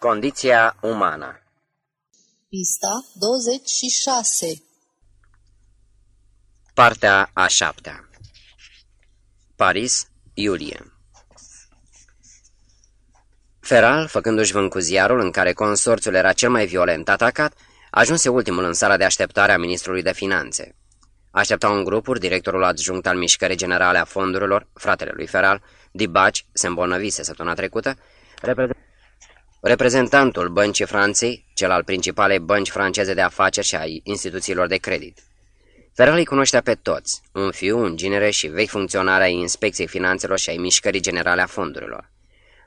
Condiția umană. Pista 26 Partea a șaptea. Paris, iulie. Feral, făcându-și vânt cu ziarul în care consorțiul era cel mai violent atacat, ajunse ultimul în sala de așteptare a ministrului de finanțe. Așteptau în grupuri directorul adjunct al Mișcării Generale a Fondurilor, fratele lui Feral, Dibaci, se îmbolnăvise săptămâna trecută, reprezentantul Băncii Franței, cel al principalei bănci franceze de afaceri și ai instituțiilor de credit. Feral îi cunoștea pe toți, un fiu, un ginere și vechi funcționare ai Inspecției Finanțelor și ai Mișcării Generale a Fondurilor.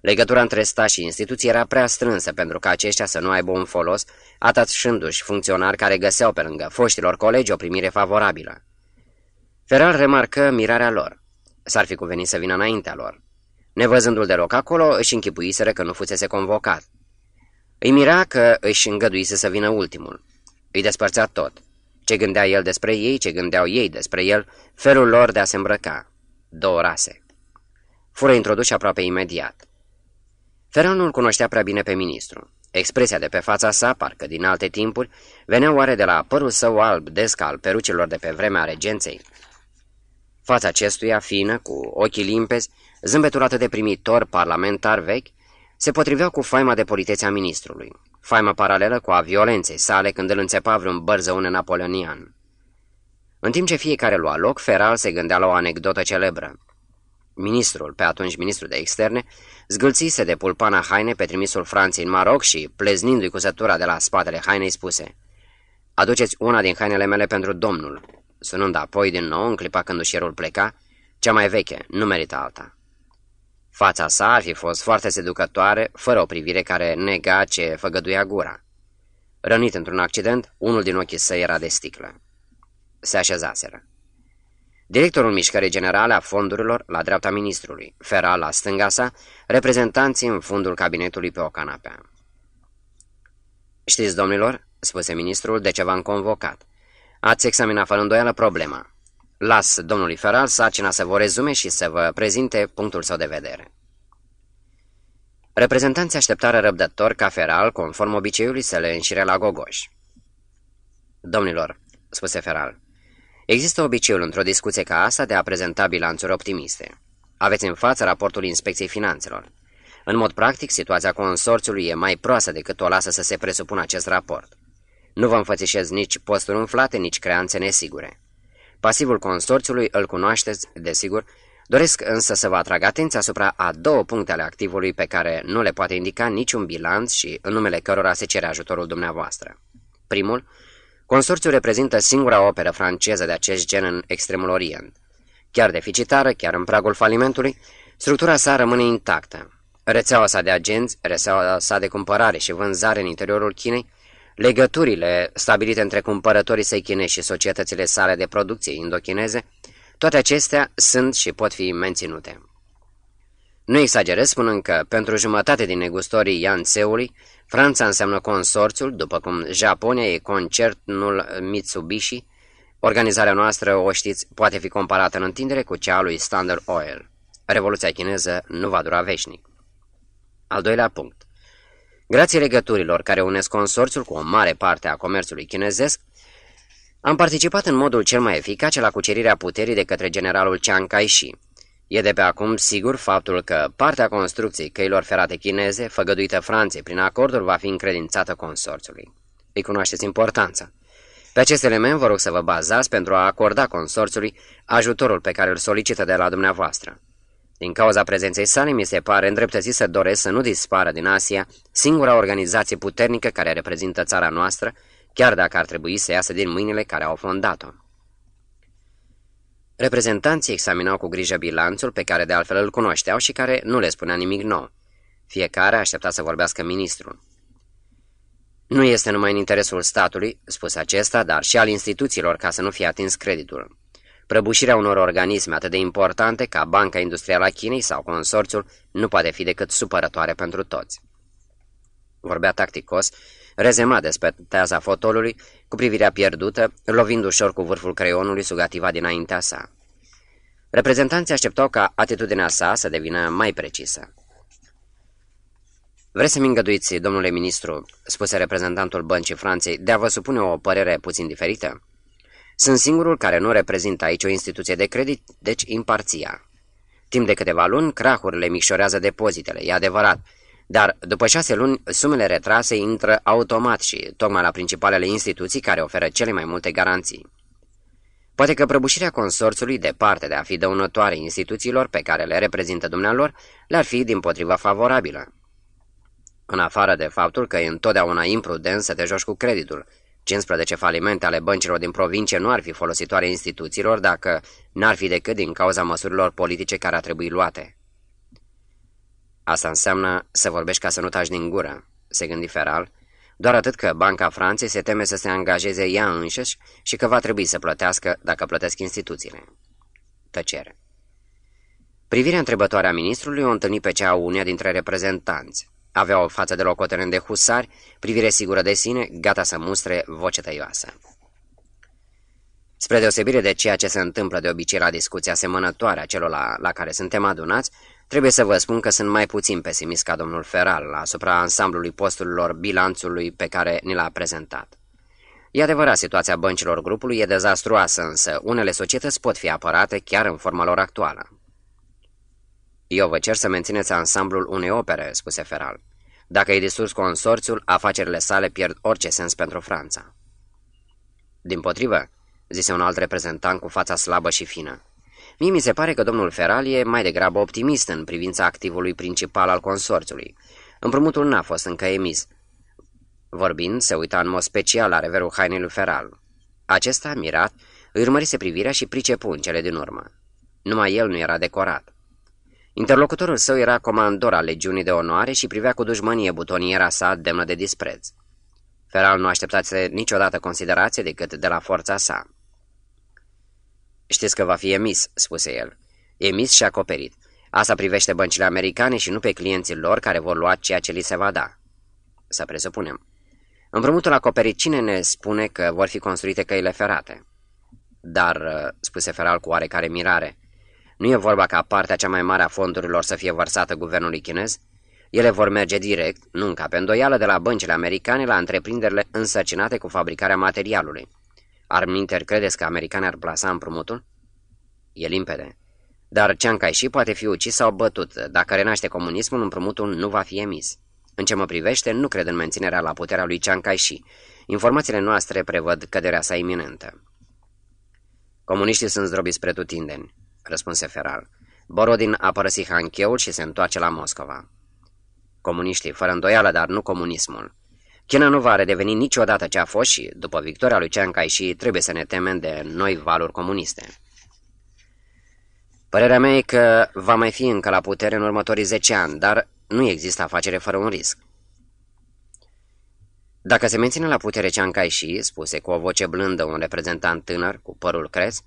Legătura între stat și instituții era prea strânsă pentru ca aceștia să nu aibă un folos, atașându-și funcționari care găseau pe lângă foștilor colegi o primire favorabilă. Feral remarcă mirarea lor. S-ar fi cuvenit să vină înaintea lor. Nevăzându-l deloc acolo, își închipuiseră că nu fusese convocat. Îi mira că își îngăduise să vină ultimul. Îi despărțea tot. Ce gândea el despre ei, ce gândeau ei despre el, felul lor de a se îmbrăca. Două rase. Fură introduși aproape imediat. Feral nu-l cunoștea prea bine pe ministru. Expresia de pe fața sa, parcă din alte timpuri, venea oare de la părul său alb desc al perucilor de pe vremea regenței. Fața acestuia, fină, cu ochii limpezi, zâmbetul atât de primitor, parlamentar vechi, se potrivea cu faima de politețe a ministrului, faima paralelă cu a violenței sale când îl înțepa vreun bărzăune napoleonian. În timp ce fiecare lua loc, Feral se gândea la o anecdotă celebră. Ministrul, pe atunci ministru de externe, zgâlțise de pulpana haine pe trimisul Franței în Maroc și, pleznindu-i cusătura de la spatele hainei, spuse Aduceți una din hainele mele pentru domnul. Sunând apoi din nou, în clipa când ușierul pleca, cea mai veche, nu merită alta. Fața sa ar fi fost foarte seducătoare, fără o privire care nega ce făgăduia gura. Rănit într-un accident, unul din ochii săi era de sticlă. Se așezaseră. Directorul mișcării generale a fondurilor la dreapta ministrului, Feral la stânga sa, reprezentanții în fundul cabinetului pe o canapea. Știți, domnilor, spuse ministrul, de ce v-am convocat. Ați examinat fără îndoială problema. Las domnului Feral sarcina să vă rezume și să vă prezinte punctul său de vedere. Reprezentanții așteptară răbdător ca Feral, conform obiceiului, să le înșire la gogoși. Domnilor, spuse Feral, Există obiceiul într-o discuție ca asta de a prezenta bilanțuri optimiste. Aveți în față raportul Inspecției Finanțelor. În mod practic, situația consorțiului e mai proastă decât o lasă să se presupună acest raport. Nu vă înfățișez nici posturi umflate, nici creanțe nesigure. Pasivul consorțiului îl cunoașteți, desigur, doresc însă să vă atrag atenția asupra a două puncte ale activului pe care nu le poate indica niciun bilanț și în numele cărora se cere ajutorul dumneavoastră. Primul, Consorțiul reprezintă singura operă franceză de acest gen în extremul Orient. Chiar deficitară, chiar în pragul falimentului, structura sa rămâne intactă. Rețeaua sa de agenți, rețeaua sa de cumpărare și vânzare în interiorul Chinei, legăturile stabilite între cumpărătorii săi chinezi și societățile sale de producție indochineze, toate acestea sunt și pot fi menținute. Nu exagerez spunând că, pentru jumătate din negustorii Yanseului, Franța înseamnă consorțiul, după cum Japonia e concertul Mitsubishi. Organizarea noastră, o știți, poate fi comparată în întindere cu cea a lui Standard Oil. Revoluția chineză nu va dura veșnic. Al doilea punct. Grație legăturilor care unesc consorțiul cu o mare parte a comerțului chinezesc, am participat în modul cel mai eficace la cucerirea puterii de către generalul Chiang Kai-shi, E de pe acum sigur faptul că partea construcției căilor ferate chineze, făgăduită Franței prin acorduri, va fi încredințată consorțiului. Îi cunoașteți importanța. Pe acest element vă rog să vă bazați pentru a acorda consorțiului ajutorul pe care îl solicită de la dumneavoastră. Din cauza prezenței sale, mi se pare îndreptățit să doresc să nu dispară din Asia singura organizație puternică care reprezintă țara noastră, chiar dacă ar trebui să iasă din mâinile care au fondat-o. Reprezentanții examinau cu grijă bilanțul pe care de altfel îl cunoșteau și care nu le spunea nimic nou. Fiecare aștepta să vorbească ministrul. Nu este numai în interesul statului, spus acesta, dar și al instituțiilor ca să nu fie atins creditul. Prăbușirea unor organisme atât de importante ca Banca Industrială a Chinei sau consorțiul nu poate fi decât supărătoare pentru toți. Vorbea tacticos, rezemat despre teaza fotolului, cu privirea pierdută, lovind ușor cu vârful creionului sugativa dinaintea sa. Reprezentanții așteptau ca atitudinea sa să devină mai precisă. Vreți să-mi îngăduiți, domnule ministru, spuse reprezentantul băncii Franței, de a vă supune o părere puțin diferită? Sunt singurul care nu reprezintă aici o instituție de credit, deci imparția. Timp de câteva luni, crahurile micșorează depozitele, e adevărat, dar după șase luni, sumele retrase intră automat și tocmai la principalele instituții care oferă cele mai multe garanții. Poate că prăbușirea consorțului, departe de a fi dăunătoare instituțiilor pe care le reprezintă dumnealor, le-ar fi din potriva favorabilă. În afară de faptul că e întotdeauna imprudent să te joci cu creditul, 15 falimente ale băncilor din provincie nu ar fi folositoare instituțiilor dacă n-ar fi decât din cauza măsurilor politice care ar trebui luate. Asta înseamnă să vorbești ca să nu taci din gură, se gândi Feral, doar atât că Banca Franței se teme să se angajeze ea înșiși și că va trebui să plătească dacă plătesc instituțiile. Tăcere. Privirea întrebătoare a ministrului o întâlni pe cea a uneia dintre reprezentanți. Avea o față de locotenent de husari, privire sigură de sine, gata să mustre voce tăioasă. Spre deosebire de ceea ce se întâmplă de obicei la discuția asemănătoare a celor la, la care suntem adunați, trebuie să vă spun că sunt mai puțin pesimist ca domnul Feral asupra ansamblului posturilor bilanțului pe care ni l-a prezentat. E adevărat, situația băncilor grupului e dezastruoasă, însă unele societăți pot fi apărate chiar în forma lor actuală. Eu vă cer să mențineți ansamblul unei opere, spuse Feral. Dacă e distrus consorțiul, afacerile sale pierd orice sens pentru Franța. Din potrivă, zise un alt reprezentant cu fața slabă și fină. Mie mi se pare că domnul Feral e mai degrabă optimist în privința activului principal al consorțiului. Împrumutul n-a fost încă emis. Vorbind, se uita în mod special la reverul hainei lui Feral. Acesta, mirat, îi urmărise privirea și pricepu în cele din urmă. Numai el nu era decorat. Interlocutorul său era comandor al legiunii de onoare și privea cu dușmănie butoniera sa demnă de dispreț. Feral nu așteptase niciodată considerație decât de la forța sa. Știți că va fi emis," spuse el. Emis și acoperit. Asta privește băncile americane și nu pe clienții lor care vor lua ceea ce li se va da. Să presupunem. Împrumutul acoperit, cine ne spune că vor fi construite căile ferate? Dar, spuse Feral cu oarecare mirare, nu e vorba ca partea cea mai mare a fondurilor să fie vărsată guvernului chinez? Ele vor merge direct, nu ca pe îndoială, de la băncile americane la întreprinderile însărcinate cu fabricarea materialului. Arminter, credeți că americanii ar plasa împrumutul? E limpede. Dar Chiang Kai-shi poate fi ucis sau bătut. Dacă renaște comunismul, împrumutul nu va fi emis. În ce mă privește, nu cred în menținerea la puterea lui Chiang Kai-shi. Informațiile noastre prevăd căderea sa iminentă. Comuniștii sunt zdrobiți spre tutindeni răspunse Feral. Borodin a părăsit Hancheul și se întoarce la Moscova. Comuniștii, fără îndoială, dar nu comunismul. China nu va redeveni niciodată ce a fost și, după victoria lui Chiang Kai-shi, trebuie să ne temem de noi valuri comuniste. Părerea mea e că va mai fi încă la putere în următorii 10 ani, dar nu există afacere fără un risc. Dacă se menține la putere Chiang Kai-shi, spuse cu o voce blândă un reprezentant tânăr cu părul cres,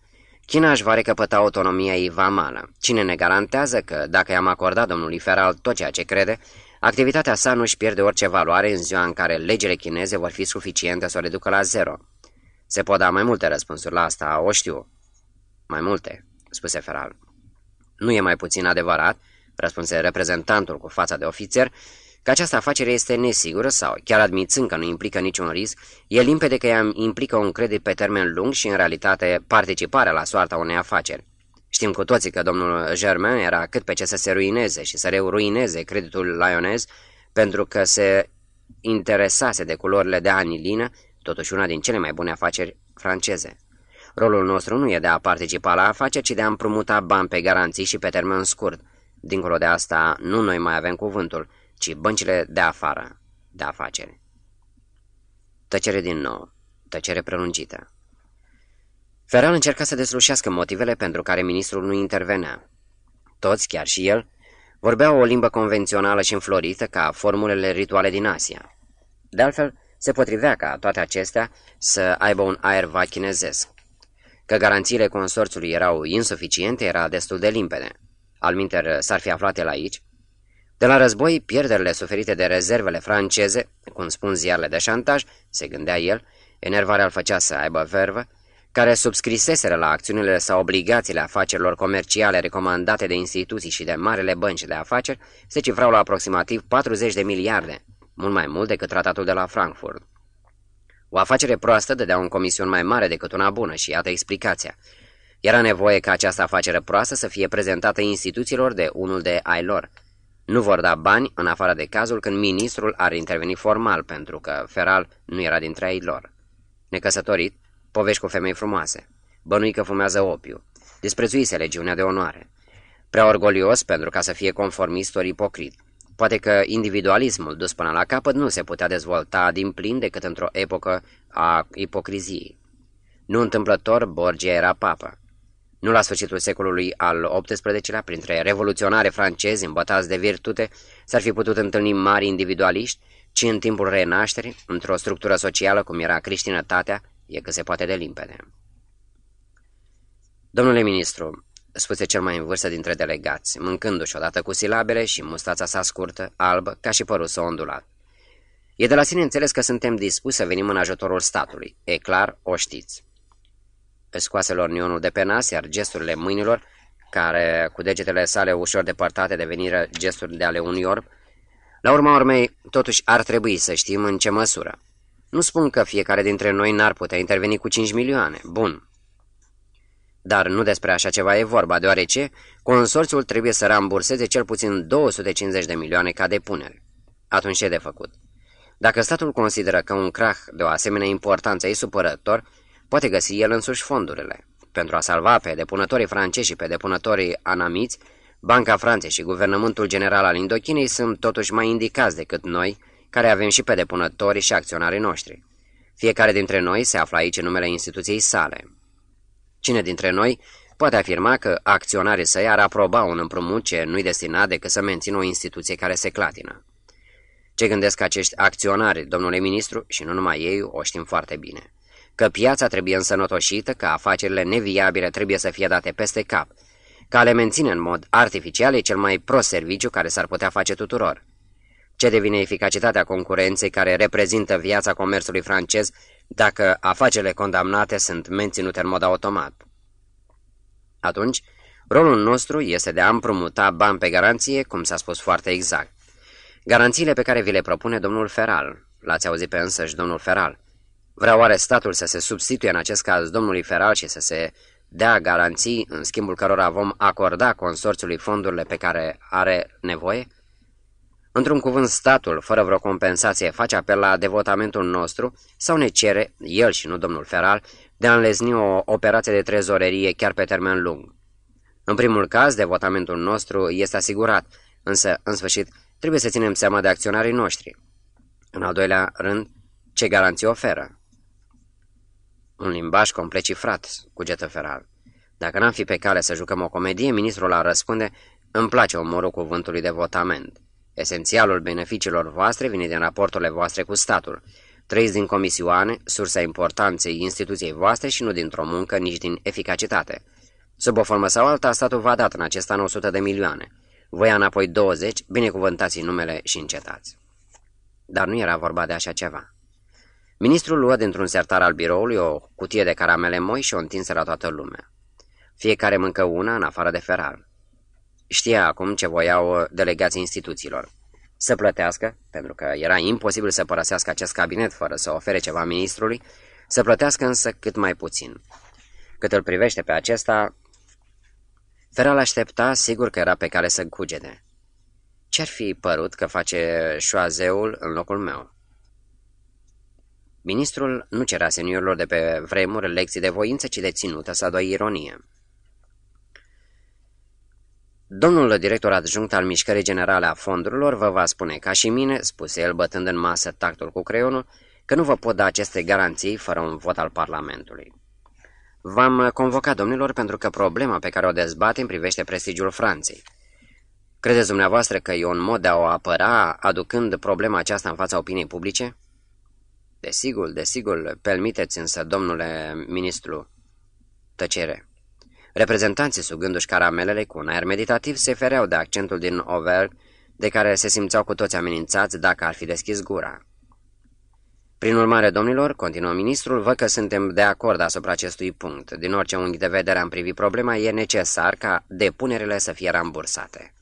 China își va recăpăta autonomia ei vamală. Cine ne garantează că, dacă i-am acordat domnului Feral tot ceea ce crede, activitatea sa nu își pierde orice valoare în ziua în care legile chineze vor fi suficiente să o reducă la zero? Se pot da mai multe răspunsuri la asta, o știu. Mai multe, spuse Feral. Nu e mai puțin adevărat, răspunse reprezentantul cu fața de ofițer, că această afacere este nesigură sau, chiar admițând că nu implică niciun risc, e limpede că ea implică un credit pe termen lung și, în realitate, participarea la soarta unei afaceri. Știm cu toții că domnul Germain era cât pe ce să se ruineze și să reuruineze creditul lionez pentru că se interesase de culorile de anilină, totuși una din cele mai bune afaceri franceze. Rolul nostru nu e de a participa la afaceri, ci de a împrumuta bani pe garanții și pe termen scurt. Dincolo de asta, nu noi mai avem cuvântul, ci băncile de afară, de afacere. Tăcere din nou, tăcere prelungită. Feral încerca să deslușească motivele pentru care ministrul nu intervenea. Toți, chiar și el, vorbeau o limbă convențională și înflorită ca formulele rituale din Asia. De altfel, se potrivea ca toate acestea să aibă un aer va chinezesc. Că garanțiile consorțului erau insuficiente era destul de limpede. Alminter s-ar fi aflat el aici, de la război, pierderile suferite de rezervele franceze, cum spun ziarele de șantaj, se gândea el, enervarea îl făcea să aibă vervă, care subscriseseră la acțiunile sau obligațiile afacerilor comerciale recomandate de instituții și de marele bănci de afaceri se cifrau la aproximativ 40 de miliarde, mult mai mult decât tratatul de la Frankfurt. O afacere proastă dădea un comision mai mare decât una bună și iată explicația. Era nevoie ca această afacere proastă să fie prezentată instituțiilor de unul de ai lor. Nu vor da bani în afară de cazul când ministrul ar interveni formal, pentru că Feral nu era dintre ai lor. Necăsătorit, povești cu femei frumoase, bănui că fumează opiu, disprețuise legiunea de onoare. Prea orgolios pentru ca să fie conformist ori ipocrit. Poate că individualismul dus până la capăt nu se putea dezvolta din plin decât într-o epocă a ipocriziei. Nu întâmplător, Borgia era papă. Nu la sfârșitul secolului al XVIII-lea, printre revoluționare francezi îmbătați de virtute, s-ar fi putut întâlni mari individualiști, ci în timpul renașterii, într-o structură socială cum era creștinătatea, e că se poate de limpede. Domnule ministru, spuse cel mai în vârstă dintre delegați, mâncându-și odată cu silabele și mustața sa scurtă, albă, ca și părul său ondulat. E de la sine înțeles că suntem dispuși să venim în ajutorul statului. E clar, o știți. Scoase lornionul de pe nas, iar gesturile mâinilor, care cu degetele sale ușor depărtate deveniră gesturi de ale unui orb, la urma urmei, totuși ar trebui să știm în ce măsură. Nu spun că fiecare dintre noi n-ar putea interveni cu 5 milioane. Bun, dar nu despre așa ceva e vorba, deoarece consorțiul trebuie să ramburseze cel puțin 250 de milioane ca depunere. Atunci ce de făcut? Dacă statul consideră că un crach de o asemenea importanță e supărător, poate găsi el însuși fondurile. Pentru a salva pe depunătorii francezi și pe depunătorii anamiți, Banca Franței și Guvernământul General al Indochinei sunt totuși mai indicați decât noi, care avem și pe depunătorii și acționarii noștri. Fiecare dintre noi se află aici în numele instituției sale. Cine dintre noi poate afirma că acționarii săi ar aproba un împrumut ce nu-i destinat decât să mențină o instituție care se clatină? Ce gândesc acești acționari, domnule ministru, și nu numai ei, o știm foarte bine. Că piața trebuie însănătoșită, că afacerile neviabile trebuie să fie date peste cap, că a le menține în mod artificial e cel mai prost serviciu care s-ar putea face tuturor. Ce devine eficacitatea concurenței care reprezintă viața comerțului francez dacă afacerile condamnate sunt menținute în mod automat. Atunci, rolul nostru este de a împrumuta bani pe garanție, cum s-a spus foarte exact. Garanțiile pe care vi le propune domnul Feral, l-ați auzit pe însăși domnul Feral. Vreau oare statul să se substituie în acest caz domnului Feral și să se dea garanții în schimbul cărora vom acorda consorțiului fondurile pe care are nevoie? Într-un cuvânt, statul, fără vreo compensație, face apel la devotamentul nostru sau ne cere, el și nu domnul Feral, de a înlezni o operație de trezorerie chiar pe termen lung. În primul caz, devotamentul nostru este asigurat, însă, în sfârșit, trebuie să ținem seama de acționarii noștri. În al doilea rând, ce garanții oferă? Un limbaj complet cifrat, cugetă Feral. Dacă n-am fi pe cale să jucăm o comedie, ministrul ar răspunde, îmi place omorul cuvântului de votament. Esențialul beneficiilor voastre vine din raporturile voastre cu statul. Trăiți din comisioane, sursa importanței instituției voastre și nu dintr-o muncă, nici din eficacitate. Sub o formă sau alta, statul v-a dat în acest an 100 de milioane. Voi înapoi 20, binecuvântați numele și încetați. Dar nu era vorba de așa ceva. Ministrul luă dintr-un sertar al biroului o cutie de caramele moi și o întinse la toată lumea. Fiecare mâncă una în afară de feral. Știa acum ce voiau delegații instituțiilor. Să plătească, pentru că era imposibil să părăsească acest cabinet fără să ofere ceva ministrului, să plătească însă cât mai puțin. Cât îl privește pe acesta, Feral aștepta, sigur că era pe care să cugede. Ce-ar fi părut că face șoazeul în locul meu? Ministrul nu cerea seniorilor de pe vremuri lecții de voință, ci de ținută să doi ironie. Domnul director adjunct al Mișcării Generale a Fondurilor vă va spune, ca și mine, spuse el bătând în masă tactul cu creionul, că nu vă pot da aceste garanții fără un vot al Parlamentului. V-am convocat, domnilor, pentru că problema pe care o dezbatem privește prestigiul Franței. Credeți dumneavoastră că e un mod de a o apăra, aducând problema aceasta în fața opiniei publice? Desigur, desigur, permiteți însă, domnule ministru, tăcere. Reprezentanții, sugându-și caramelele cu un aer meditativ, se fereau de accentul din Over, de care se simțeau cu toți amenințați dacă ar fi deschis gura. Prin urmare, domnilor, continuă ministrul, văd că suntem de acord asupra acestui punct. Din orice unghi de vedere am privit problema, e necesar ca depunerile să fie rambursate.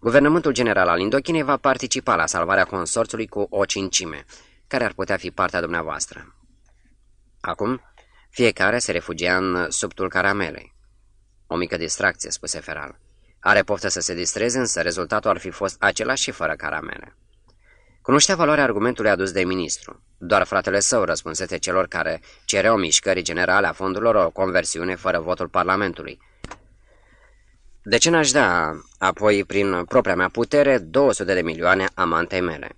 Guvernământul general al Indochinei va participa la salvarea consorțului cu o cincime, care ar putea fi partea dumneavoastră. Acum, fiecare se refugia în subtul caramelei. O mică distracție, spuse Feral. Are poftă să se distreze, însă rezultatul ar fi fost același și fără caramele. Cunoștea valoarea argumentului adus de ministru. Doar fratele său răspunsese celor care cereau mișcării generale a fondurilor o conversiune fără votul Parlamentului. De ce n-aș da apoi, prin propria mea putere, 200 de milioane amantei mele?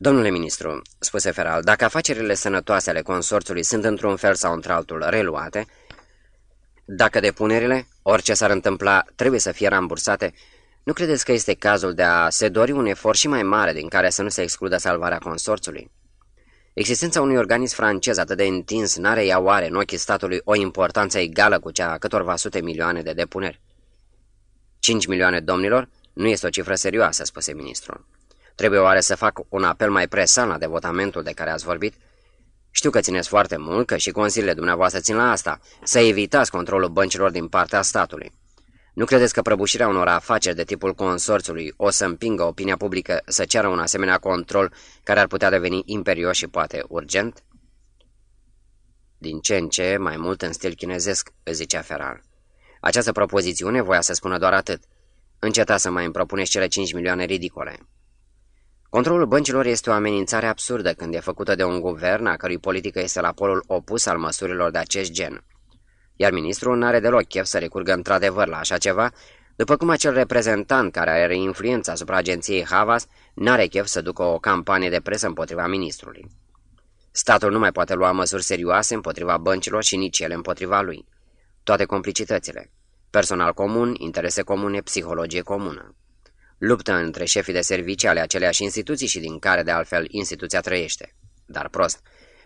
Domnule ministru, spuse Feral, dacă afacerile sănătoase ale consorțului sunt într-un fel sau într-altul reluate, dacă depunerile, orice s-ar întâmpla, trebuie să fie rambursate, nu credeți că este cazul de a se dori un efort și mai mare din care să nu se excludă salvarea consorțului? Existența unui organism francez atât de întins n-are ea oare în ochii statului o importanță egală cu cea a câtorva sute milioane de depuneri? 5 milioane, domnilor, nu este o cifră serioasă, spuse ministrul. Trebuie oare să fac un apel mai presant la devotamentul de care ați vorbit? Știu că țineți foarte mult, că și consiliile dumneavoastră țin la asta, să evitați controlul băncilor din partea statului. Nu credeți că prăbușirea unor afaceri de tipul consorțului o să împingă opinia publică să ceară un asemenea control care ar putea deveni imperios și poate urgent? Din ce în ce mai mult în stil chinezesc, zicea Ferrar. Această propozițiune voia să spună doar atât. Înceta să mai îmi propuneți cele 5 milioane ridicole. Controlul băncilor este o amenințare absurdă când e făcută de un guvern a cărui politică este la polul opus al măsurilor de acest gen iar ministrul n-are deloc chef să recurgă într-adevăr la așa ceva, după cum acel reprezentant care are influența asupra agenției Havas n-are chef să ducă o campanie de presă împotriva ministrului. Statul nu mai poate lua măsuri serioase împotriva băncilor și nici ele împotriva lui. Toate complicitățile. Personal comun, interese comune, psihologie comună. Luptă între șefii de servicii ale aceleași instituții și din care, de altfel, instituția trăiește. Dar prost.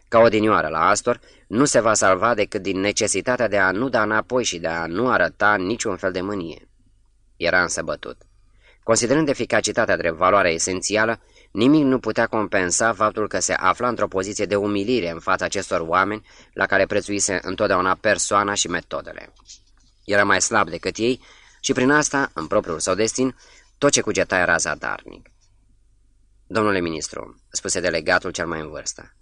Ca odinioară la Astor, nu se va salva decât din necesitatea de a nu da înapoi și de a nu arăta niciun fel de mânie. Era însă bătut. Considerând eficacitatea drept valoare esențială, nimic nu putea compensa faptul că se afla într-o poziție de umilire în fața acestor oameni la care prețuise întotdeauna persoana și metodele. Era mai slab decât ei și prin asta, în propriul său destin, tot ce cugeta era zadarnic. Domnule ministru, spuse delegatul cel mai în vârstă,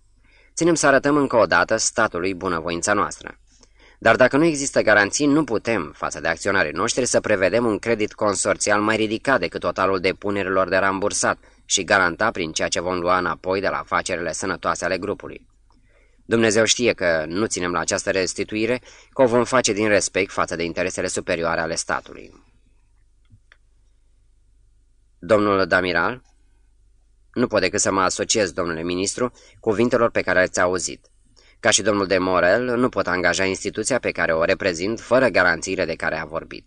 ținem să arătăm încă o dată statului bunăvoința noastră. Dar dacă nu există garanții, nu putem, față de acționarii noștri, să prevedem un credit consorțial mai ridicat decât totalul depunerilor de rambursat și garanta prin ceea ce vom lua înapoi de la afacerile sănătoase ale grupului. Dumnezeu știe că nu ținem la această restituire, că o vom face din respect față de interesele superioare ale statului. Domnul Damiral, nu pot decât să mă asociez, domnule ministru, cuvintelor pe care le-ați auzit. Ca și domnul de Morel, nu pot angaja instituția pe care o reprezint fără garanțiile de care a vorbit.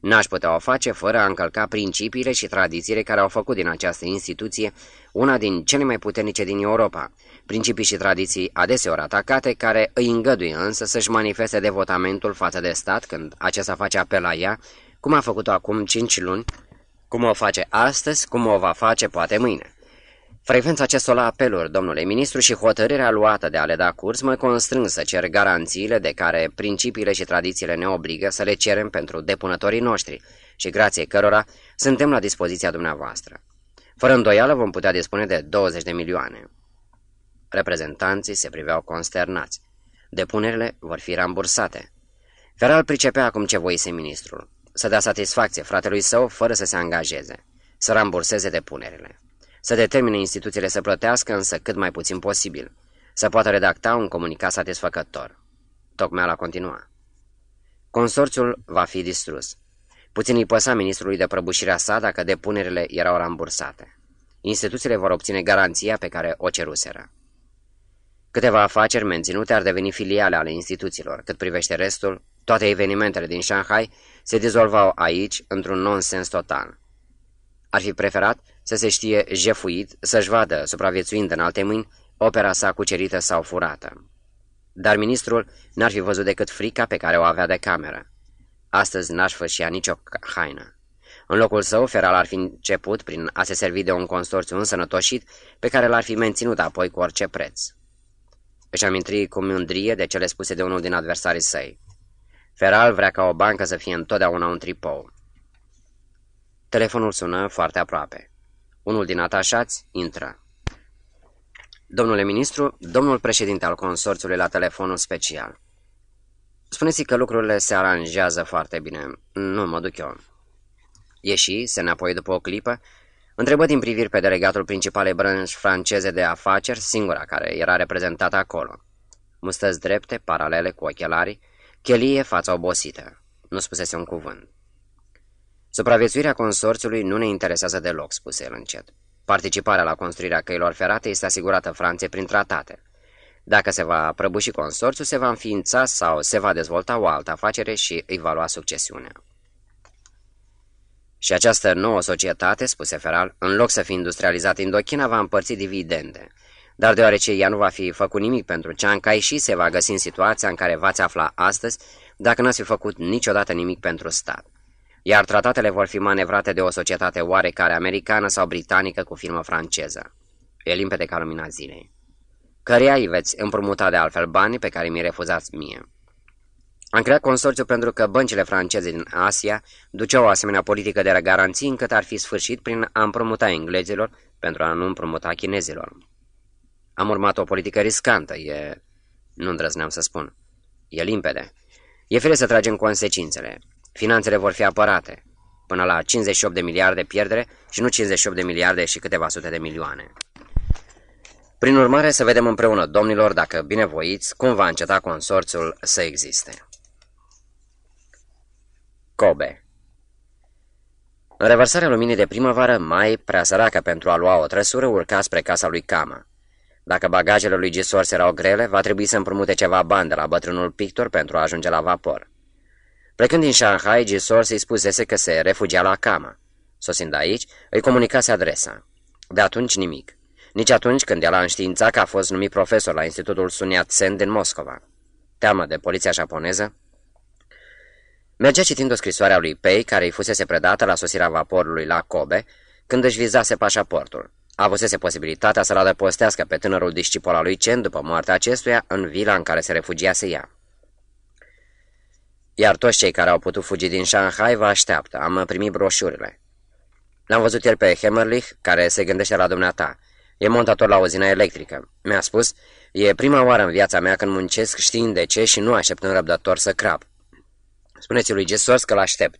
N-aș putea o face fără a încălca principiile și tradițiile care au făcut din această instituție una din cele mai puternice din Europa, principii și tradiții adeseori atacate, care îi îngăduie însă să-și manifeste devotamentul față de stat când acesta face apel la ea, cum a făcut-o acum cinci luni, cum o face astăzi, cum o va face poate mâine. Frecvența acestor apeluri, domnule ministru, și hotărârea luată de a le da curs mă constrâng să cer garanțiile de care principiile și tradițiile ne obligă să le cerem pentru depunătorii noștri și grație cărora suntem la dispoziția dumneavoastră. Fără îndoială vom putea dispune de 20 de milioane. Reprezentanții se priveau consternați. Depunerile vor fi rambursate. Feral pricepea acum ce voise ministrul. Să dea satisfacție fratelui său fără să se angajeze. Să ramburseze depunerile să determine instituțiile să plătească, însă cât mai puțin posibil, să poată redacta un comunicat satisfăcător. Tocmai la continua. Consorțiul va fi distrus. Puțin îi păsa ministrului de prăbușirea sa dacă depunerile erau rambursate. Instituțiile vor obține garanția pe care o ceruseră. Câteva afaceri menținute ar deveni filiale ale instituțiilor. Cât privește restul, toate evenimentele din Shanghai se dizolvau aici într-un nonsens total. Ar fi preferat să se știe jefuit, să-și vadă, supraviețuind în alte mâini, opera sa cucerită sau furată. Dar ministrul n-ar fi văzut decât frica pe care o avea de cameră. Astăzi n-aș fășia nicio haină. În locul său, Feral ar fi început prin a se servi de un consorțiu însănătoșit pe care l-ar fi menținut apoi cu orice preț. Își aminti cu mândrie de cele spuse de unul din adversarii săi. Feral vrea ca o bancă să fie întotdeauna un tripou. Telefonul sună foarte aproape. Unul din atașați intră. Domnule ministru, domnul președinte al consorțiului la telefonul special. Spuneți că lucrurile se aranjează foarte bine. Nu, mă duc eu. Ieși, se înapoi după o clipă, întrebă din priviri pe delegatul principalei brânci franceze de afaceri, singura care era reprezentată acolo. Mustăți drepte, paralele cu ochelarii, chelie, fața obosită. Nu spusese un cuvânt. Supraviețuirea consorțiului nu ne interesează deloc, spuse el încet. Participarea la construirea căilor ferate este asigurată Franței prin tratate. Dacă se va prăbuși consorțiul, se va înființa sau se va dezvolta o altă afacere și îi va lua succesiunea. Și această nouă societate, spuse Feral, în loc să fie industrializată Indochina, va împărți dividende. Dar deoarece ea nu va fi făcut nimic pentru Ceancai și se va găsi în situația în care v-ați afla astăzi, dacă n-ați fi făcut niciodată nimic pentru stat. Iar tratatele vor fi manevrate de o societate oarecare americană sau britanică cu firmă franceză. E limpede ca lumina zilei. Căreia îi veți împrumuta de altfel banii pe care mi-i refuzați mie. Am creat consorțiu pentru că băncile franceze din Asia duceau o asemenea politică de garanții încât ar fi sfârșit prin a împrumuta englezilor pentru a nu împrumuta chinezilor. Am urmat o politică riscantă, e... nu îndrăzneam să spun. E limpede. E fere să tragem consecințele. Finanțele vor fi apărate, până la 58 de miliarde pierdere și nu 58 de miliarde și câteva sute de milioane. Prin urmare, să vedem împreună, domnilor, dacă binevoiți, cum va înceta consorțiul să existe. Kobe În revărsarea luminii de primăvară, mai, prea săracă pentru a lua o trăsură, urca spre casa lui Kama. Dacă bagajele lui Gisors erau grele, va trebui să împrumute ceva bani de la bătrânul pictor pentru a ajunge la vapor. Plecând din Shanghai, Gisors îi spusese că se refugia la Kama. Sosind aici, îi comunicase adresa. De atunci nimic. Nici atunci când el a înștiințat că a fost numit profesor la Institutul Sun Yat-sen din Moscova. Teamă de poliția japoneză, Mergea citind o scrisoare a lui Pei, care îi fusese predată la sosirea vaporului la Kobe, când își vizase pașaportul. Avusese posibilitatea să-l adăpostească pe tânărul discipol al lui Chen după moartea acestuia în vila în care se refugiase ea. Iar toți cei care au putut fugi din Shanghai vă așteaptă. Am primit broșurile. L-am văzut ieri pe Hemmerlich, care se gândește la dumneata. E montator la uzina electrică. Mi-a spus, e prima oară în viața mea când muncesc știind de ce și nu așteptând răbdător să crap. Spuneți lui Jesus că l-aștept.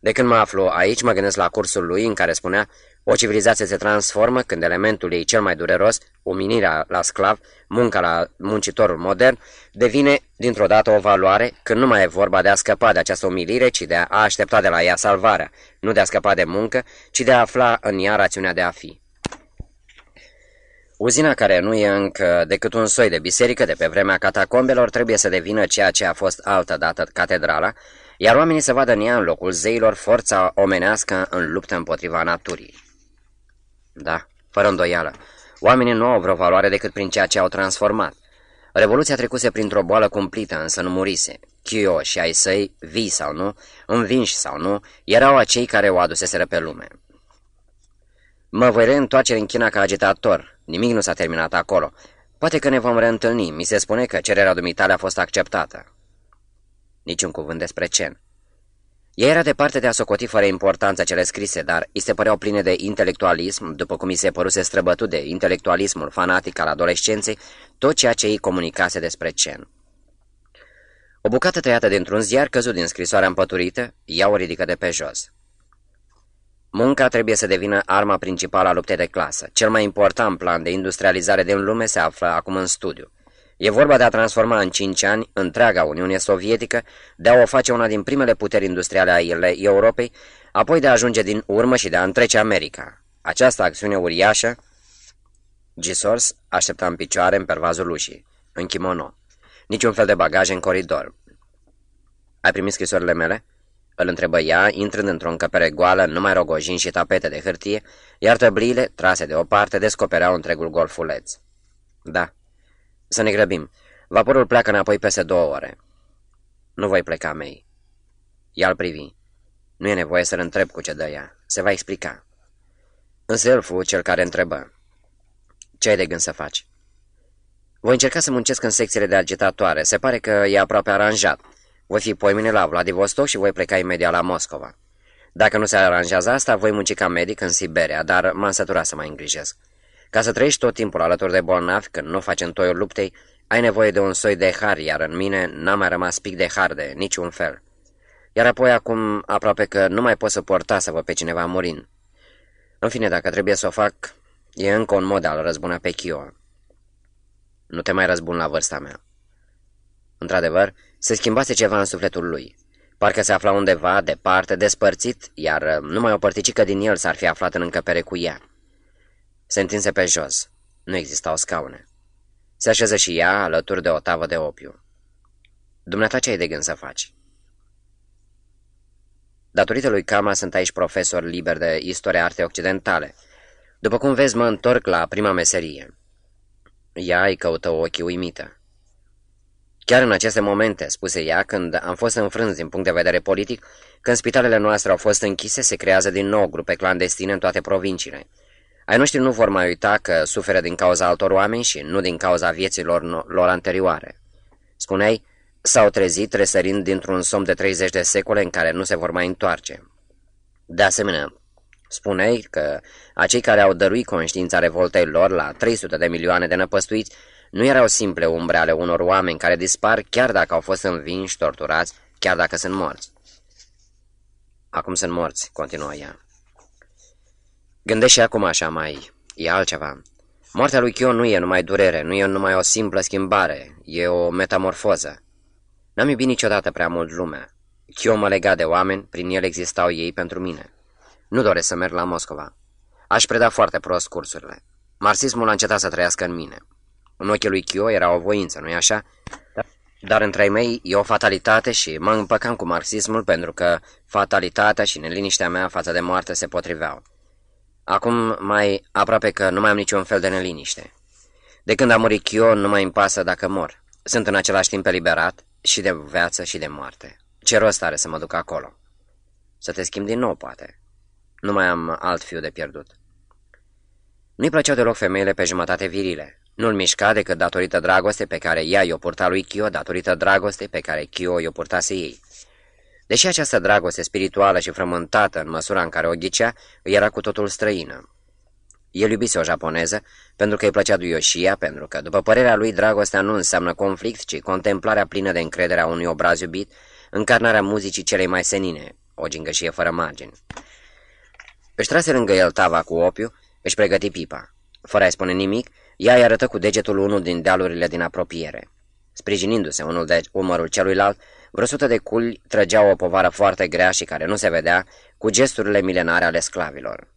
De când mă aflu aici, mă gândesc la cursul lui în care spunea o civilizație se transformă când elementul ei cel mai dureros, uminirea la sclav, munca la muncitorul modern, devine dintr-o dată o valoare când nu mai e vorba de a scăpa de această umilire, ci de a aștepta de la ea salvarea, nu de a scăpa de muncă, ci de a afla în ea rațiunea de a fi. Uzina care nu e încă decât un soi de biserică de pe vremea catacombelor trebuie să devină ceea ce a fost altădată catedrala, iar oamenii să vadă în ea în locul zeilor forța omenească în luptă împotriva naturii. Da, fără îndoială, oamenii nu au vreo valoare decât prin ceea ce au transformat. Revoluția trecuse printr-o boală cumplită, însă nu murise. Chio și ai săi, vii sau nu, învinși sau nu, erau acei care o aduseseră pe lume. Mă voi reîntoarce în China ca agitator. Nimic nu s-a terminat acolo. Poate că ne vom reîntâlni. Mi se spune că cererea dumitale a fost acceptată. Niciun cuvânt despre Chen. Ea era departe de a socoti fără importanță cele scrise, dar îi se păreau pline de intelectualism, după cum îi se păruse străbătut de intelectualismul fanatic al adolescenței, tot ceea ce îi comunicase despre Chen. O bucată tăiată dintr-un ziar căzut din scrisoarea împăturită, ea o ridică de pe jos. Munca trebuie să devină arma principală a luptei de clasă. Cel mai important plan de industrializare din lume se află acum în studiu. E vorba de a transforma în cinci ani întreaga Uniune Sovietică, de a o face una din primele puteri industriale ale Europei, apoi de a ajunge din urmă și de a întrece America. Această acțiune uriașă, Gisors aștepta în picioare în pervazul ușii, în kimono. Niciun fel de bagaje în coridor. Ai primit scrisorile mele?" Îl întrebă ea, intrând într-o încăpere goală, numai rogojin și tapete de hârtie, iar tăbliile, trase de o parte, descopereau întregul golfuleț. Da. Să ne grăbim. Vaporul pleacă înapoi peste două ore. Nu voi pleca, mei. Ea-l privi. Nu e nevoie să-l întreb cu ce dă ea. Se va explica. Însă el fu cel care întrebă. Ce ai de gând să faci? Voi încerca să muncesc în secțiile de agitatoare. Se pare că e aproape aranjat. Voi fi poimine la Vladivostok și voi pleca imediat la Moscova. Dacă nu se aranjează asta, voi munci ca medic în Siberia, dar m-am săturat să mai îngrijesc. Ca să trăiești tot timpul alături de bolnavi, când nu faci în toiul luptei, ai nevoie de un soi de har, iar în mine n-a mai rămas pic de har de niciun fel. Iar apoi acum aproape că nu mai pot să porta să văd pe cineva murind. În fine, dacă trebuie să o fac, e încă un mod al răzbuna pe Chio. Nu te mai răzbun la vârsta mea. Într-adevăr, se schimbase ceva în sufletul lui. Parcă se afla undeva, departe, despărțit, iar uh, numai o părticică din el s-ar fi aflat în încăpere cu ea. Se întinse pe jos. Nu existau scaune. Se așeză și ea alături de o tavă de opiu. Dumneata ce ai de gând să faci? Datorită lui Kama sunt aici profesor liber de istoria arte occidentale. După cum vezi, mă întorc la prima meserie. Ea îi căută ochii uimită. Chiar în aceste momente, spuse ea, când am fost înfrânți din punct de vedere politic, când spitalele noastre au fost închise, se creează din nou grupe clandestine în toate provinciile. Ai noștri nu vor mai uita că suferă din cauza altor oameni și nu din cauza vieților lor anterioare. Spuneai, s-au trezit resărind dintr-un somn de 30 de secole în care nu se vor mai întoarce. De asemenea, spuneai că acei care au dăruit conștiința revoltei lor la 300 de milioane de năpăstuiți nu erau simple umbre ale unor oameni care dispar chiar dacă au fost învinși, torturați, chiar dacă sunt morți. Acum sunt morți, continuă ea. Gândește acum așa mai... e altceva. Moartea lui Chio nu e numai durere, nu e numai o simplă schimbare, e o metamorfoză. N-am iubit niciodată prea mult lumea. Chio mă lega de oameni, prin el existau ei pentru mine. Nu doresc să merg la Moscova. Aș preda foarte prost cursurile. Marxismul a încetat să trăiască în mine. În ochii lui Chio era o voință, nu-i așa? Dar între mei e o fatalitate și mă împăcam cu marxismul pentru că fatalitatea și neliniștea mea față de moarte se potriveau. Acum mai aproape că nu mai am niciun fel de neliniște. De când a murit Chio, nu mai îmi pasă dacă mor. Sunt în același timp eliberat și de viață și de moarte. Ce rost are să mă duc acolo? Să te schimb din nou, poate. Nu mai am alt fiu de pierdut. Nu-i plăceau deloc femeile pe jumătate virile. Nu-l mișca decât datorită dragostei pe care ea i-o purta lui Chio, datorită dragostei pe care Chio i-o purtase ei. Deși această dragoste spirituală și frământată în măsura în care o ghicea, îi era cu totul străină. El iubise o japoneză pentru că îi plăcea duioșia, pentru că, după părerea lui, dragostea nu înseamnă conflict, ci contemplarea plină de încredere a unui obraz iubit, încarnarea muzicii celei mai senine, o gingășie fără margini. Își trase lângă el tava cu opiu, își pregăti pipa. Fără a spune nimic, ea îi arătă cu degetul unul din dealurile din apropiere. Sprijinindu-se unul de umărul celuilalt, vreo sută de culi trăgeau o povară foarte grea și care nu se vedea, cu gesturile milenare ale sclavilor.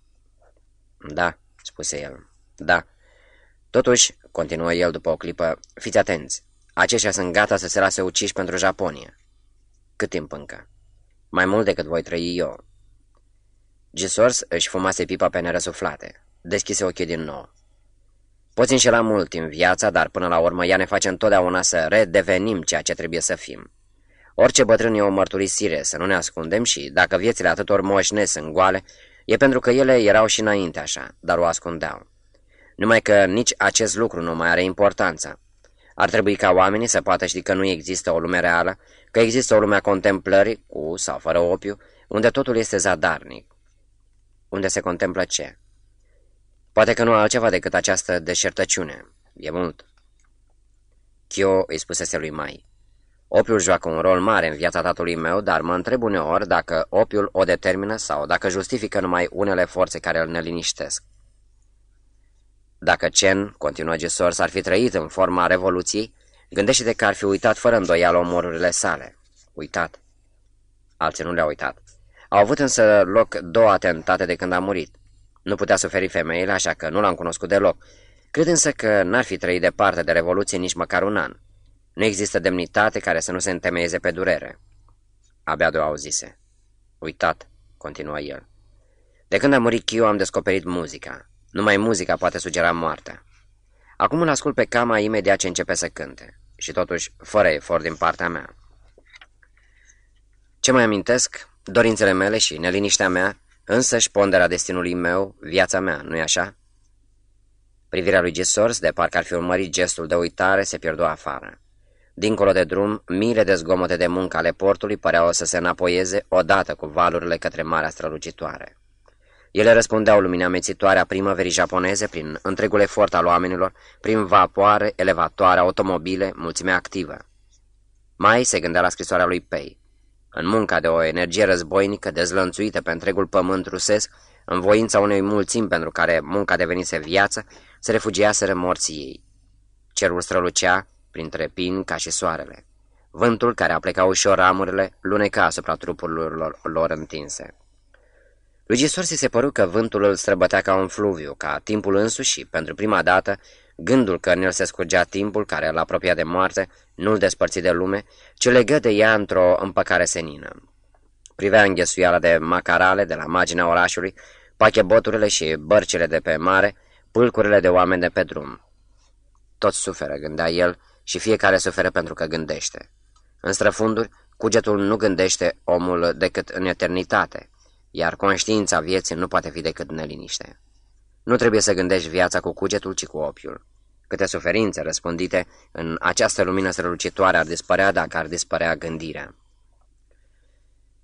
Da, spuse el, da. Totuși, continuă el după o clipă, fiți atenți, aceștia sunt gata să se lase uciși pentru Japonia. Cât timp încă? Mai mult decât voi trăi eu. Gisors își fumase pipa pe nerăsuflate. Deschise ochii din nou. Poți înșela mult în viața, dar până la urmă ea ne face întotdeauna să redevenim ceea ce trebuie să fim. Orice bătrân e o mărturisire, să nu ne ascundem și, dacă viețile atâtor moșne sunt goale, e pentru că ele erau și înainte așa, dar o ascundeau. Numai că nici acest lucru nu mai are importanță. Ar trebui ca oamenii să poată ști că nu există o lume reală, că există o lume a contemplării, cu sau fără opiu, unde totul este zadarnic. Unde se contemplă ce? Poate că nu altceva decât această deșertăciune. E mult. Chio îi spusese lui Mai. Opiul joacă un rol mare în viața tatălui meu, dar mă întreb uneori dacă opiul o determină sau dacă justifică numai unele forțe care îl neliniștesc. Dacă Chen, continuă Gesor, s-ar fi trăit în forma revoluției, gândește-te că ar fi uitat fără îndoială omorurile sale. Uitat. Alții nu le-au uitat. Au avut însă loc două atentate de când a murit. Nu putea suferi femeile, așa că nu l-am cunoscut deloc. Cred însă că n-ar fi trăit departe de revoluție nici măcar un an. Nu există demnitate care să nu se întemeieze pe durere. Abia de auzise. Uitat, continuă el. De când a murit Chiu am descoperit muzica. Numai muzica poate sugera moartea. Acum îl ascult pe Cama imediat ce începe să cânte. Și totuși, fără efort din partea mea. Ce mai amintesc? dorințele mele și neliniștea mea, însăși ponderea destinului meu, viața mea, nu-i așa? Privirea lui Gisors, de parcă ar fi urmărit gestul de uitare, se pierdu afară. Dincolo de drum, miile de zgomote de muncă ale portului păreau să se înapoieze odată cu valurile către marea strălucitoare. Ele răspundeau lumina mețitoare a primăverii japoneze prin întregul efort al oamenilor, prin vapoare, elevatoare, automobile, mulțime activă. Mai se gândea la scrisoarea lui Pei. În munca de o energie războinică dezlănțuită pe întregul pământ rusesc, în voința unei mulțimi pentru care munca devenise viață, se refugiaseră morții ei. Cerul strălucea printre pini ca și soarele. Vântul, care apleca ușor ramurile, luneca asupra trupurilor lor, lor întinse. Lui Gisorsi se păru că vântul îl străbătea ca un fluviu, ca timpul însuși și, pentru prima dată, gândul că în el se scurgea timpul care îl apropia de moarte, nu-l despărți de lume, ci legă de ea într-o împăcare senină. Privea înghesuiala de macarale de la marginea orașului, pacheboturile și bărcile de pe mare, pâlcurile de oameni de pe drum. Toți suferă, gândea el, și fiecare suferă pentru că gândește. În străfunduri, cugetul nu gândește omul decât în eternitate, iar conștiința vieții nu poate fi decât neliniște. Nu trebuie să gândești viața cu cugetul, ci cu opiul. Câte suferințe răspândite în această lumină strălucitoare ar dispărea dacă ar dispărea gândirea.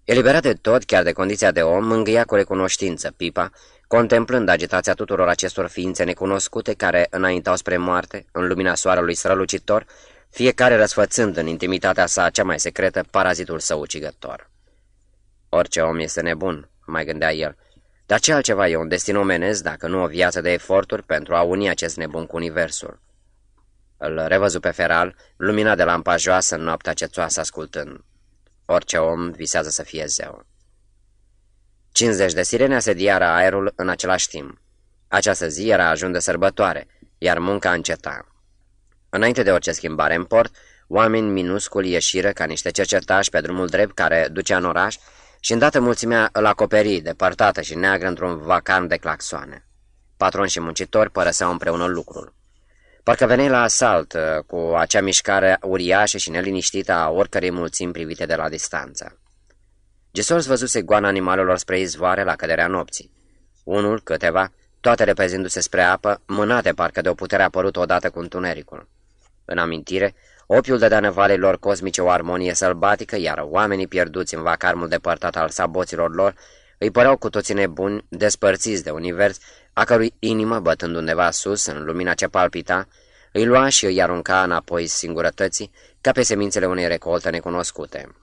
Eliberat de tot, chiar de condiția de om, mângâia cu recunoștință pipa, contemplând agitația tuturor acestor ființe necunoscute care înaintau spre moarte, în lumina soarelui strălucitor, fiecare răsfățând în intimitatea sa cea mai secretă parazitul său ucigător. Orice om este nebun, mai gândea el, dar ce altceva e un destin omenesc dacă nu o viață de eforturi pentru a uni acest nebun cu universul? Îl revăzu pe feral, lumina de lampa joasă în noaptea cețoasă ascultând. Orice om visează să fie zeu. 50 de sirene asediară aerul în același timp. Această zi era ajun de sărbătoare, iar munca înceta. Înainte de orice schimbare în port, oameni minusculi ieșiră ca niște cercetași pe drumul drept care ducea în oraș și îndată mulțimea îl acoperi, depărtată și neagră într-un vacan de claxoane. Patroni și muncitori părăseau împreună lucrul. Parcă venea la asalt, uh, cu acea mișcare uriașă și neliniștită a oricărei mulțimi privite de la distanță. Gisors văzuse goana animalelor spre izvoare la căderea nopții. Unul, câteva, toate reprezindu-se spre apă, mânate parcă de o putere apărut odată cu întunericul. În amintire, opiul dădea năvalelor cosmice o armonie sălbatică, iar oamenii pierduți în vacarmul depărtat al saboților lor îi păreau cu toții nebuni, despărțiți de univers, a cărui inimă, bătând undeva sus, în lumina ce palpita, îi lua și îi arunca înapoi singurătății, ca pe semințele unei recolte necunoscute.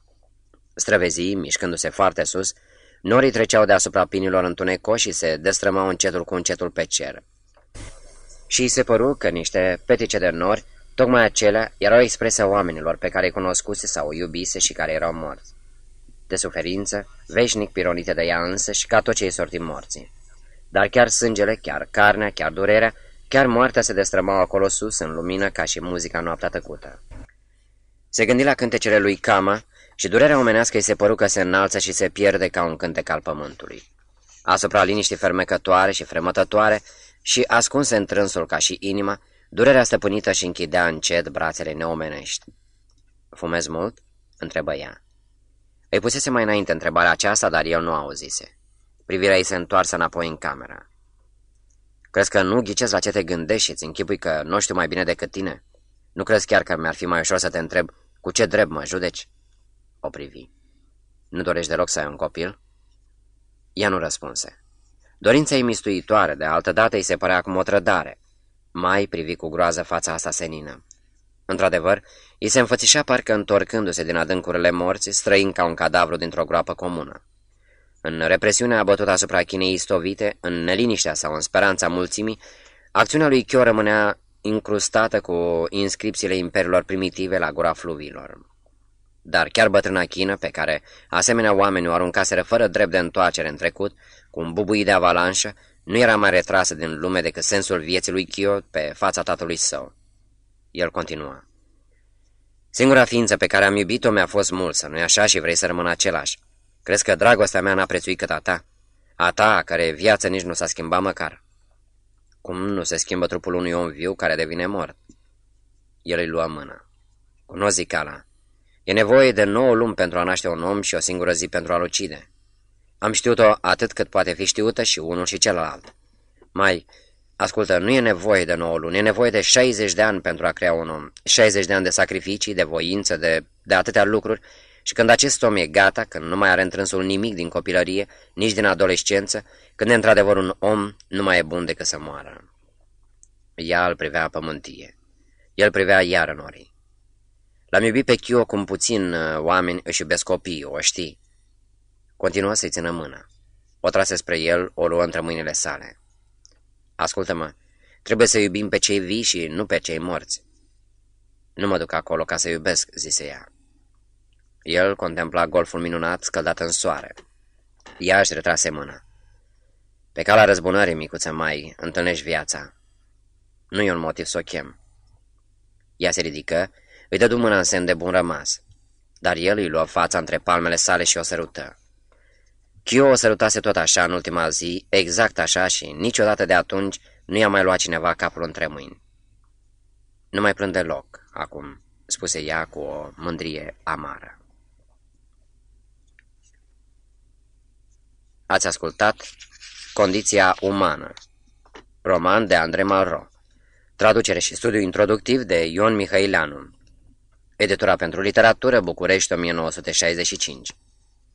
Străvezii, mișcându-se foarte sus, norii treceau deasupra pinilor întunecoși și se destrămau încetul cu încetul pe cer. Și îi se păru că niște petice de nori, tocmai acelea, erau expresia oamenilor pe care îi cunoscuse sau iubise și care erau morți. De suferință, veșnic pironite de ea însă și ca tot ce-i sortim morții. Dar chiar sângele, chiar carnea, chiar durerea, chiar moartea se destrămau acolo sus în lumină ca și muzica noaptea tăcută. Se gândi la cântecele lui Kama și durerea omenească îi se păru că se înalță și se pierde ca un cântec al pământului. Asupra liniștii fermecătoare și fremătătoare și ascunse în trânsul ca și inima, durerea stăpânită și închidea încet brațele neomenești. Fumezi mult?" întrebă ea. Îi pusese mai înainte întrebarea aceasta, dar el nu auzise. Privirea ei se întoarse înapoi în camera. Crezi că nu ghicezi la ce te gândești și îți închipui că nu știu mai bine decât tine? Nu crezi chiar că mi-ar fi mai ușor să te întreb cu ce drept mă judeci? O privi. Nu dorești deloc să ai un copil? Ea nu răspunse. Dorința ei mistuitoare, de altă dată îi se părea acum o trădare. Mai privi cu groază fața asta senină. Într-adevăr, îi se înfățișa parcă întorcându-se din adâncurile morții, străin ca un cadavru dintr-o groapă comună. În represiunea abătută asupra Chinei istovite, în neliniștea sau în speranța mulțimii, acțiunea lui Chio rămânea incrustată cu inscripțiile imperiilor primitive la gura fluvilor. Dar chiar bătrâna Chină, pe care asemenea oameni o aruncaseră fără drept de întoarcere în trecut, cu un bubui de avalanșă, nu era mai retrasă din lume decât sensul vieții lui Kyo pe fața tatălui său. El continua. Singura ființă pe care am iubit-o mi-a fost mulsă, nu-i așa și vrei să rămân același? Crezi că dragostea mea n-a prețuit cât a ta? A ta, care viață nici nu s-a schimbat măcar. Cum nu se schimbă trupul unui om viu care devine mort? El îi lua mână. Cunosc zicala. E nevoie de nouă luni pentru a naște un om și o singură zi pentru a-l ucide. Am știut-o atât cât poate fi știută și unul și celălalt. Mai, ascultă, nu e nevoie de nouă luni, e nevoie de 60 de ani pentru a crea un om. 60 de ani de sacrificii, de voință, de, de atâtea lucruri și când acest om e gata, când nu mai are întrânsul nimic din copilărie, nici din adolescență, când e într-adevăr un om, nu mai e bun decât să moară. Ea îl privea pământie. El privea iar în orii. L-am iubit pe Chio cum puțin uh, oameni își iubesc copiii, o știi. Continuă să-i țină mâna. O trase spre el, o luă între mâinile sale. Ascultă-mă, trebuie să iubim pe cei vii și nu pe cei morți. Nu mă duc acolo ca să iubesc, zise ea. El contempla golful minunat scăldat în soare. Ea își retrase mâna. Pe calea răzbunării, micuță mai, întâlnești viața. Nu e un motiv să o chem. Ea se ridică, îi dădu mâna în semn de bun rămas, dar el îi luă fața între palmele sale și o sărută. Chio o sărutase tot așa în ultima zi, exact așa și niciodată de atunci nu i-a mai luat cineva capul între mâini. Nu mai plâng deloc, acum, spuse ea cu o mândrie amară. Ați ascultat Condiția umană Roman de Andre Malraux Traducere și studiu introductiv de Ion Mihaileanu Editura pentru literatură București 1965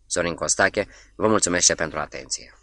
Sorin Costache vă mulțumește pentru atenție.